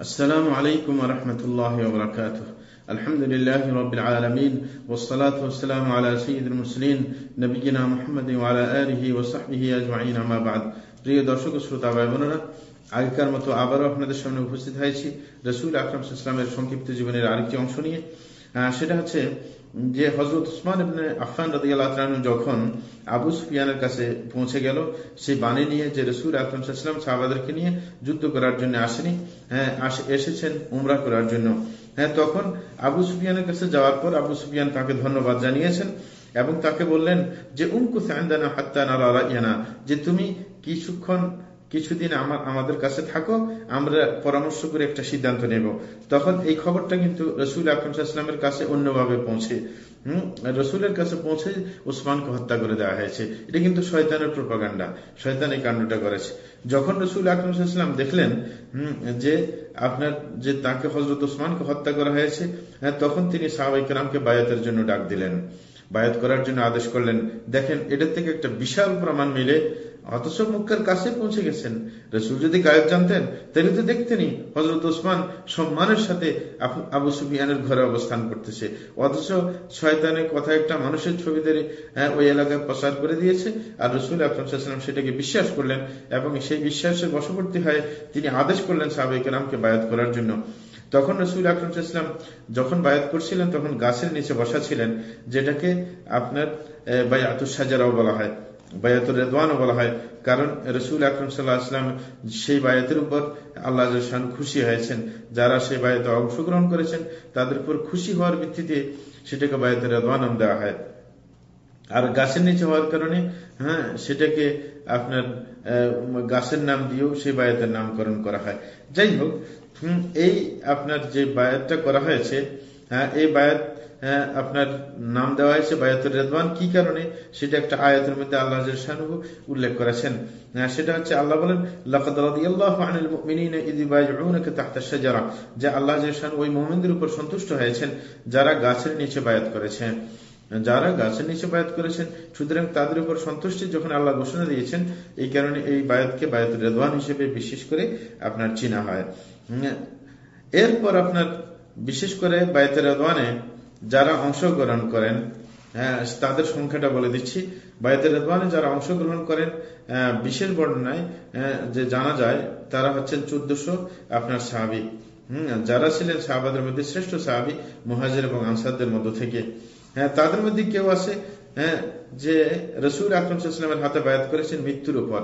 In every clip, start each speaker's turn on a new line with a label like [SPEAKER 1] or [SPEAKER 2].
[SPEAKER 1] السلام عليكم ورحمة الله وبركاته الحمد لله رب العالمين والصلاة والسلام على سيد المرسلين نبينا محمد وعلى آله وصحبه أجمعين أما بعد প্রিয় দর্শক ও শ্রোতা ভাই বোনেরা আগেকার মতো আবারও আপনাদের সামনে উপস্থিত হয়েছি রসুল আকরম ইসলামের সংক্ষিপ্ত জীবনের আরেকটি অংশ নিয়ে সেটা হচ্ছে যে হজরত উসমান ইবনে আফান রাদিয়াল্লাহু যখন আবু সুফিয়ানের কাছে পৌঁছে গেল সেই বাণী নিয়ে যে রসুল আকরম ইসলাম সাহাবাদেরকে নিয়ে যুদ্ধ করার জন্য আসেনি হ্যাঁ এসেছেন উমরা করার জন্য। হ্যাঁ তখন আবু সুফিয়ানের কাছে যাওয়ার পর আবু সুফিয়ান তাকে ধন্যবাদ জানিয়েছেন এবং তাকে বললেন যে উমকু সান্দানা হাত্তা নারা ইয়ানা যে তুমি কিছুক্ষণ কিছুদিন আমার আমাদের কাছে থাকো, আমরা পরামর্শ করে একটা সিদ্ধান্ত নেব। তখন এই খবরটা কিন্তু রসুল আকরমসাল্লামের কাছে অন্যভাবে পৌঁছে। রসুলের কাছে পৌঁছে উসমানকে হত্যা করে দেওয়া হয়েছে। এটা কিন্তু শয়তানের প্রপাগান্ডা। শয়তান এই কাণ্ডটা করেছে। যখন রসুল আকরমসাল্লাম দেখলেন যে আপনার যে তাকে হজরত উসমানকে হত্যা করা হয়েছে তখন তিনি সাহাবাইকালামকে বায়াতের জন্য ডাক দিলেন। বায়াত করার জন্য আদেশ করলেন। দেখেন এটার থেকে একটা বিশাল প্রমাণ মিলে অথচ মুখের কাছে পৌঁছে গেছেন। রসুল যদি গায়ক জানতেন তাহলে তো দেখতেনি হজরত ওসমান সম্মানের সাথে আবু সুফিয়ানের ঘরে অবস্থান করতেছে। অথচ শয়তানের কথা একটা মানুষের ছবি ধরে ওই এলাকায় প্রচার করে দিয়েছে। আর রসুল আকরমসাল্লাম সেটাকে বিশ্বাস করলেন এবং সেই বিশ্বাসের বশবর্তী হয়ে তিনি আদেশ করলেন সাবেক রামকে বায়াত করার জন্য। তখন রসুল আকরম ইসলাম যখন বায়াত করছিলেন, তখন গাছের নিচে বসা ছিলেন, যেটাকে আপনার বায়াতুর সাজারাও বলা হয়। বায়াতুর রেদওয়ানও বলা হয়। কারণ রসুল আকরম সাল্লাহ আসলাম সেই বায়াতের উপর আল্লাহ খুশি হয়েছেন। যারা সেই বায়াতে অংশগ্রহণ করেছেন, তাদের উপর খুশি হওয়ার ভিত্তিতে সেটাকে বায়াতের রেদওয়ান নাম দেওয়া হয়। আর গাছের নিচে হওয়ার কারণে হ্যাঁ সেটাকে আপনার গাছের নাম দিয়েও সেই বায়াতের নামকরণ করা হয়। যাই হোক এই আপনার যে বায়াতটা করা হয়েছে হ্যাঁ এই বায়াত হ্যাঁ আপনার নাম দেওয়া হয়েছে, বায়াতুর রেদওয়ান। কি কারণে? সেটা একটা আয়াতের মধ্যে আল্লাহ শাহু উল্লেখ করেছেন। সেটা হচ্ছে আল্লাহ বলেন যে আল্লাহ ওই মোহাম্মদের উপর সন্তুষ্ট হয়েছেন যারা গাছের নিচে বায়াত করেছেন যারা গাছের নিচে বায়াত করেছেন, সুতরাং তাদের উপর সন্তুষ্টি যখন আল্লাহ ঘোষণা দিয়েছেন, এই কারণে এই বায়াতকে বায়াতুর রেদওয়ান হিসেবে বিশেষ করে আপনার চিনা হয়, এরপর আপনার বিশেষ করে বায়তের রেদওয়ানে যারা অংশগ্রহণ করেন হ্যাঁ তাদের সংখ্যাটা বলে দিচ্ছি। বায়তের রেদওয়ানে যারা অংশগ্রহণ করেন বিশেষ বর্ণনায় যে জানা যায়, তারা হচ্ছেন চোদ্দশো আপনার সাহাবি। হম, যারা ছিলেন সাহাবাদের মধ্যে শ্রেষ্ঠ সাহাবি, মহাজের এবং আনসারদের মধ্য থেকে। হ্যাঁ তাদের মধ্যে কেউ আছে হ্যাঁ যে রসুল আকরমসাল্লামের হাতে বায়াত করেছেন মৃত্যুর উপর।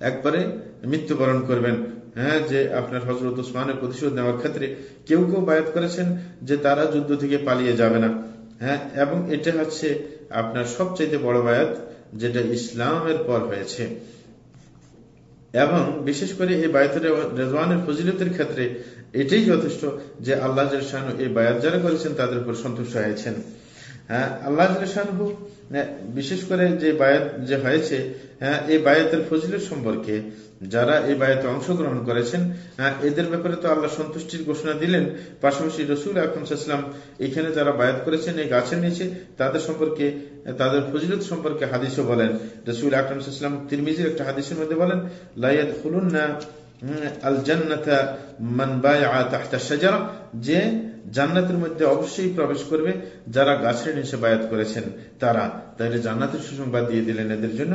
[SPEAKER 1] একবারে মৃত্যুবরণ করবেন। হ্যাঁ যে আপনার হজরত উসমানের প্রতিশোধ নেওয়ার ক্ষেত্রে কেউ কেউ বায়াত করেছেন যে তারা যুদ্ধ থেকে পালিয়ে যাবে না। হ্যাঁ এবং এটা হচ্ছে আপনার সবচাইতে বড় বায়াত যেটা ইসলামের পর হয়েছে। এবং বিশেষ করে এই বায়াতের রেজওয়ানের ফজিলতের ক্ষেত্রে এটাই যথেষ্ট যে আল্লাহ এই বায়াত যারা করেছেন তাদের উপর সন্তুষ্ট হয়েছেন। হ্যাঁ আল্লাহ বিশেষ করে যে বায়াত যে হয়েছে হ্যাঁ এই বায়াতের ফজিলত সম্পর্কে যারা এই বায়াতে অংশগ্রহণ করেছেন হ্যাঁ এদের ব্যাপারে তো আল্লাহ সন্তুষ্টির ঘোষণা দিলেন। পাশাপাশি রসুল আকরমসাল্লাম এখানে যারা বায়াত করেছেন, এই গাছের নিচে, তাদের সম্পর্কে, তাদের ফজিলত সম্পর্কে হাদিসও বলেন। রসুল আকরমসাল্লাম তিরমিজির একটা হাদিসের মধ্যে বলেন লাইয়াদ খুলুন না আল জান্নাতা মান বায়া তাহতা সাজারা যে জান্নাতের মধ্যে অবশ্যই প্রবেশ করবে যারা গাছের নিচে বায়াত করেছেন। তারা তাহলে জান্নাতের সুসংবাদ দিয়ে দিলেন এদের জন্য।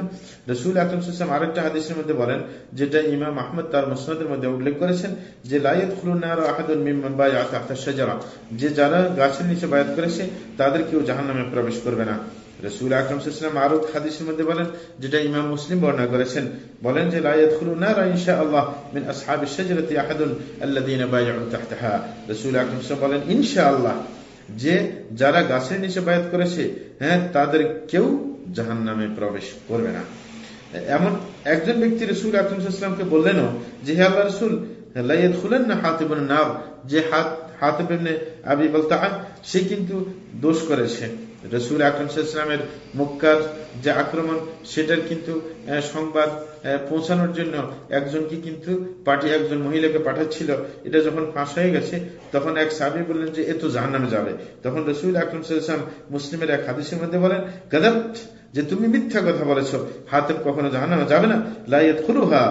[SPEAKER 1] রসুল আকরম সাম আরেকটা হাদিসের মধ্যে বলেন, যেটা ইমাম আহমদ তার মুসনাদের মধ্যে উল্লেখ করেছেন যে লাইয়াত খুলুনার আহাদুল মিম্মান বা আহতা সাজারা যে যারা গাছের নিচে বায়াত করেছে, তাদের কেউ জাহান নামে প্রবেশ করবে না। রসুল আকরম সাল্লাম আরও হাদিসের মধ্যে বলেন, যেটা ইমাম মুসলিম বর্ণনা করেছেন, বলেন যে আল্লাহ মিন আকরম বলেন ইনশা আল্লাহ যে যারা গাছের নিচে বায়াত করেছে হ্যাঁ তাদের কেউ জাহান নামে প্রবেশ করবে না। এমন একজন ব্যক্তি রসুল আকরমকে বললেনও যে, হে আল্লাহ রসুল লাইয়াত খুলেন না হাতিবুন নার? যে হাত, হাতিব আবি বলতা সে কিন্তু দোষ করেছে। রসুল আকরমসাল্লামের মক্কার যে আক্রমণ, সেটার কিন্তু সংবাদ পৌঁছানোর জন্য একজনকে কিন্তু পার্টি একজন মহিলাকে পাঠাচ্ছিল। এটা যখন ফাঁস হয়ে গেছে, তখন এক সাবি বললেন যে, এ তো জাহান নামে যাবে। তখন রসুল আকরম সাল্লাম মুসলিমের এক হাদিসের মধ্যে বলেন গদাপ্ত যে তুমি মিথ্যা কথা বলেছ হাতেব কখনো জাহান্নামে যাবে না। লাইয়াত খুলুহা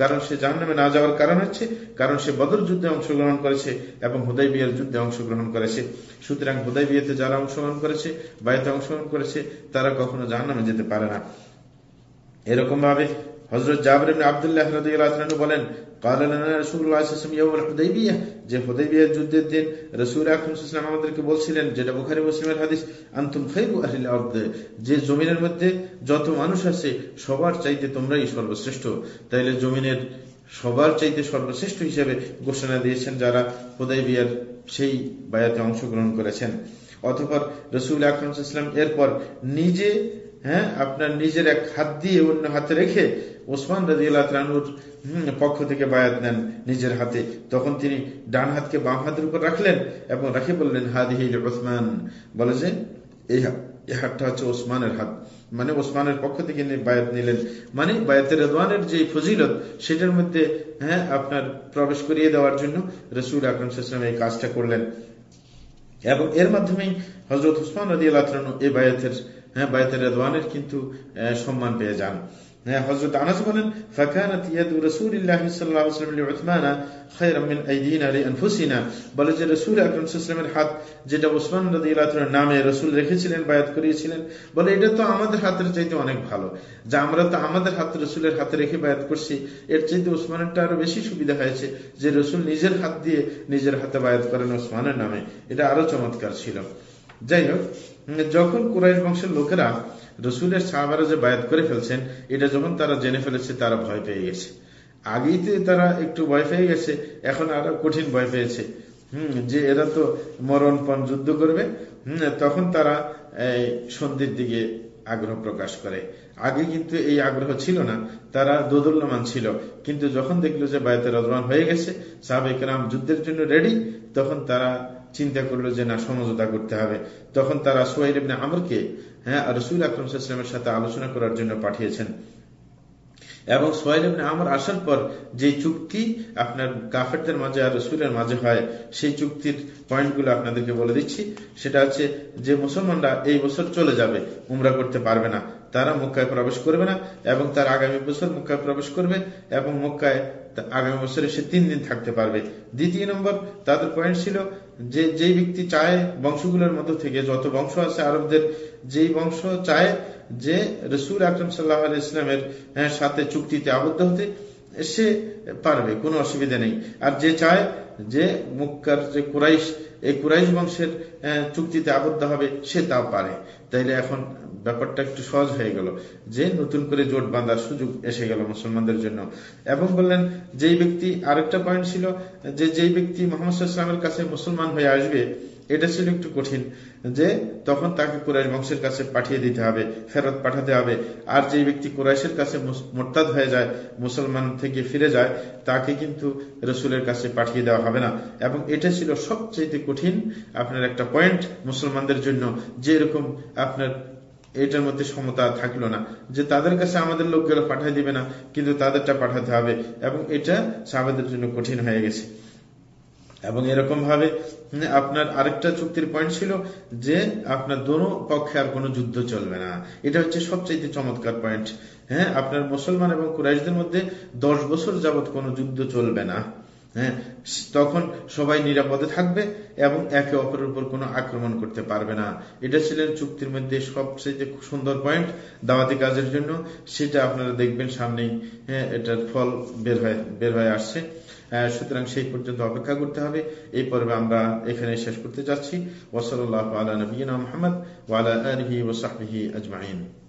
[SPEAKER 1] কারণ সে জাহান্নামে না যাওয়ার কারণ হচ্ছে, কারণ সে বদর যুদ্ধে অংশগ্রহণ করেছে এবং হুদয় বিয়ের যুদ্ধে অংশগ্রহণ করেছে। সুতরাং হুদয় বিয়েতে যারা অংশগ্রহণ করেছে বাড়িতে অংশগ্রহণ করেছে, তারা কখনো জাহান্নামে যেতে পারে না। এরকম ভাবে হজরত জাবর আবদুল্লাহ বলেন যে হুদাইবিয়া যুদ্ধের দিন রসুল আকরম আমাদেরকে বলছিলেন, যেটা বুখারি মুসলিমের হাদিস, আনতুম আন্তুম খাইবু আহিল যে জমিনের মধ্যে যত মানুষ আছে, সবার চাইতে তোমরাই সর্বশ্রেষ্ঠ। তাইলে জমিনের সবার চাইতে সর্বশ্রেষ্ঠ হিসেবে ঘোষণা দিয়েছেন যারা হুদাইবিয়ার সেই বায়াতে অংশগ্রহণ করেছেন। অথবা রসুল আকরম এরপর নিজে হ্যাঁ? আপনার নিজের এক হাত দিয়ে অন্য হাতে রেখে ওসমান রাজিউর পক্ষ থেকে বায়াত নেন নিজের হাতে। তখন তিনি ডান হাতকে বাম হাতের উপর রাখলেন এবং রাখে বললেন হাদিহিল ওসমান বলে যে, এই হাতটা হচ্ছে ওসমানের হাত। মানে ওসমানের পক্ষ থেকে বায়াত নিলেন। মানে বায়াতের রেদওয়ানের যে ফজিলত, সেটার মধ্যে হ্যাঁ আপনার প্রবেশ করিয়ে দেওয়ার জন্য রসুল আকরম এই কাজটা করলেন। এবং এর মাধ্যমেই হজরত উসমান রাজি আল্লাহ এই বায়াতের হ্যাঁ বায়তের রেদওয়ানের কিন্তু সম্মান পেয়ে যান। হ্যাঁ বায়াত করিয়েছিলেন, বলে এটা তো আমাদের হাতের চাইতে অনেক ভালো। যে আমরা তো আমাদের হাত, রাসূলের হাতে রেখে বায়াত করছি, এর চাইতে ওসমানেরটা আরও বেশি সুবিধা হয়েছে যে রসুল নিজের হাত দিয়ে নিজের হাতে বায়াত করেন ওসমানের নামে। এটা আরও চমৎকার ছিল। যাই হোক যখন কুরাইশ বংশের লোকেরা রসুলের সাহাবারা যে বায়াত করে ফেলছেন, এটা যখন তারা জেনে ফেলেছে, তারা ভয় পেয়ে গেছে। আগেই তারা একটু ভয় পেয়ে গেছে, এখন আরও কঠিন ভয় পেয়েছে। হম, যে এরা তো মরণপণ যুদ্ধ করবে, হম, তখন তারা সন্ধির দিকে আগ্রহ প্রকাশ করে। আগে কিন্তু এই আগ্রহ ছিল না, তারা দোদুল্যমান ছিল। কিন্তু যখন দেখল যে বায়তের রজমান হয়ে গেছে সাবেক যুদ্ধের জন্য রেডি তখন তারা চিন্তা করল যে না, সমঝোতা করতে হবে। তখন তারা সোহাইল আমরকে হ্যাঁ রসুল আকরম সাথে আলোচনা করার জন্য পাঠিয়েছেন। এবং সোহেল আমার আসার পর যে চুক্তি আপনার কাফেরদের মাঝে আর রসুলের মাঝে হয়, সেই চুক্তির পয়েন্টগুলো আপনাদেরকে বলে দিচ্ছি। সেটা হচ্ছে যে মুসলমানরা এই বছর চলে যাবে, উমরা করতে পারবে না। তারা মক্কায় প্রবেশ করবে না এবং তার আগামী বছর মক্কায় প্রবেশ করবে এবং মক্কায় আগামী বছরে সে তিন দিন থাকতে পারবে। দ্বিতীয় নম্বর তাদের পয়েন্ট ছিল যে যেই ব্যক্তি চায় বংশগুলোর মধ্যে থেকে যত বংশ আছে আরবদের যেই বংশ চায় যে রসুল আকরম সাল্লাহ ইসলামের হ্যাঁ, সাথে চুক্তিতে আবদ্ধ হতে সে পারবে কোনো অসুবিধা নেই। আর যে চায় যে মুক্কার যে কুরাইশ এই কুরাইশ বংশের হ্যাঁ, চুক্তিতে আবদ্ধ হবে সে তাও পারে। তাইলে এখন ব্যাপারটা একটু সহজ হয়ে গেল। যে নতুন করে জোট বাঁধার সুযোগ এসে গেল মুসলমানদের জন্য। এবং বললেন, যেই ব্যক্তি আরেকটা পয়েন্ট ছিল, যে যেই ব্যক্তি মোহাম্মদ ইসলামের কাছে মুসলমান হয়ে আসবে, এটা ছিল একটু কঠিন। যে তখন তাকে কুরাইশ বংশের কাছে পাঠিয়ে দিতে হবে, ফেরত পাঠাতে হবে। আর যে ব্যক্তি কুরাইশের কাছে মোরতাদ হয়ে যায়, মুসলমান থেকে ফিরে যায়, তাকে কিন্তু রসুলের কাছে পাঠিয়ে দেওয়া হবে না। এবং এটা ছিল সবচেয়ে কঠিন আপনার একটা পয়েন্ট মুসলমানদের জন্য। যে এরকম আপনার এটার মধ্যে সমতা থাকল না। যে তাদের কাছে আমাদের লোকগুলো পাঠিয়ে দিবে না, কিন্তু তাদেরটা পাঠাতে হবে। এবং এটা সাহাবাদের জন্য কঠিন হয়ে গেছে। এবং এরকম ভাবে আপনার আরেকটা চুক্তির পয়েন্ট ছিল যে আপনার দোনো পক্ষে আর কোনো যুদ্ধ চলবে না। এটা হচ্ছে সবচেয়ে চমৎকার পয়েন্ট হ্যাঁ আপনার মুসলমান এবং কুরাইশদের মধ্যে দশ বছর যাবৎ কোনো যুদ্ধ চলবে না। হ্যাঁ? তখন সবাই নিরাপদে থাকবে এবং একে অপরের উপর কোনো আক্রমণ করতে পারবে না। এটা ছিলেন চুক্তির মধ্যে সবচেয়ে সুন্দর পয়েন্ট দাওয়াতি কাজের জন্য। সেটা আপনারা দেখবেন সামনেই হ্যাঁ এটার ফল বের হয়ে বের হয়ে আসছে। সুতরাং সেই পর্যন্ত অপেক্ষা করতে হবে। এই পর্বে আমরা এখানে শেষ করতে যাচ্ছি। ওসল আল্লাহ আলা নবীনা মোহাম্মদ ওয়ালা আলহি ওসাহি আজমাইন।